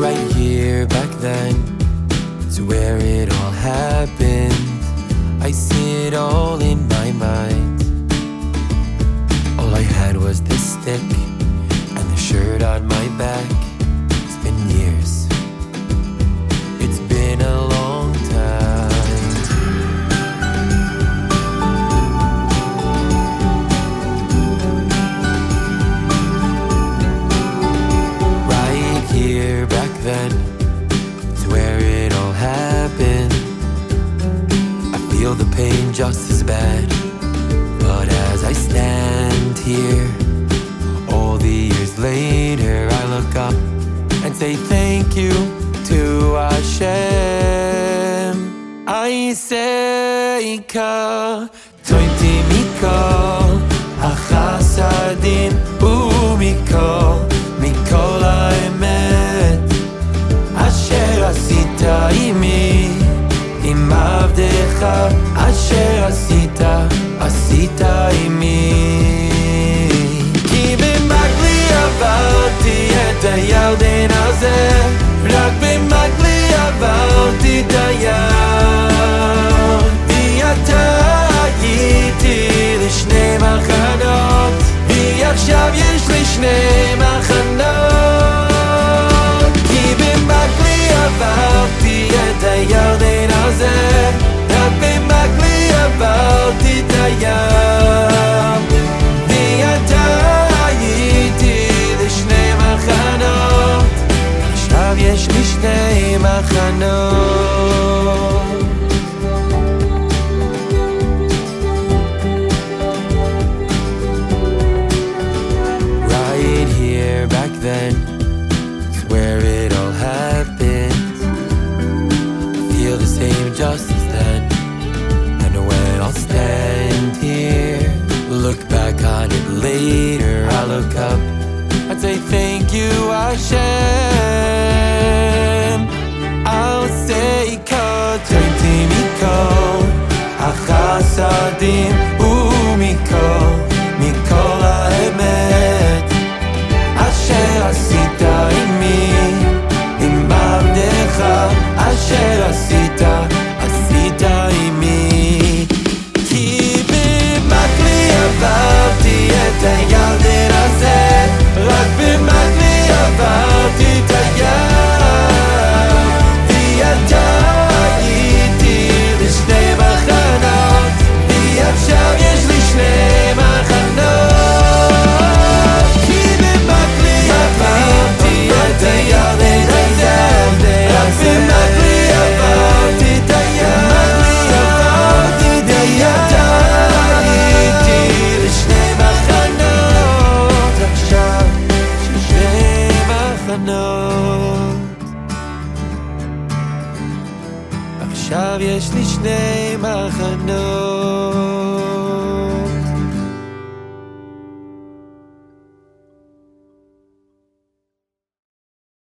right here back then to where it all happened. I see it all in bed to where it all happened. I feel the pain just as bad. But as I stand here, all the years later, I look up and say thank you to Hashem. I say, Tointi Mikol, Achasadim, Umikol. then It's where it all happens. I feel the same just as then. And when I'll stand here, look back on it later. I look up, I'd say thank you, Hashem. של הסיטה עכשיו יש לי שני מחנות.